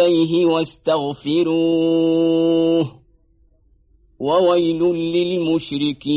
إليه واستغفروه وويل للمشركين.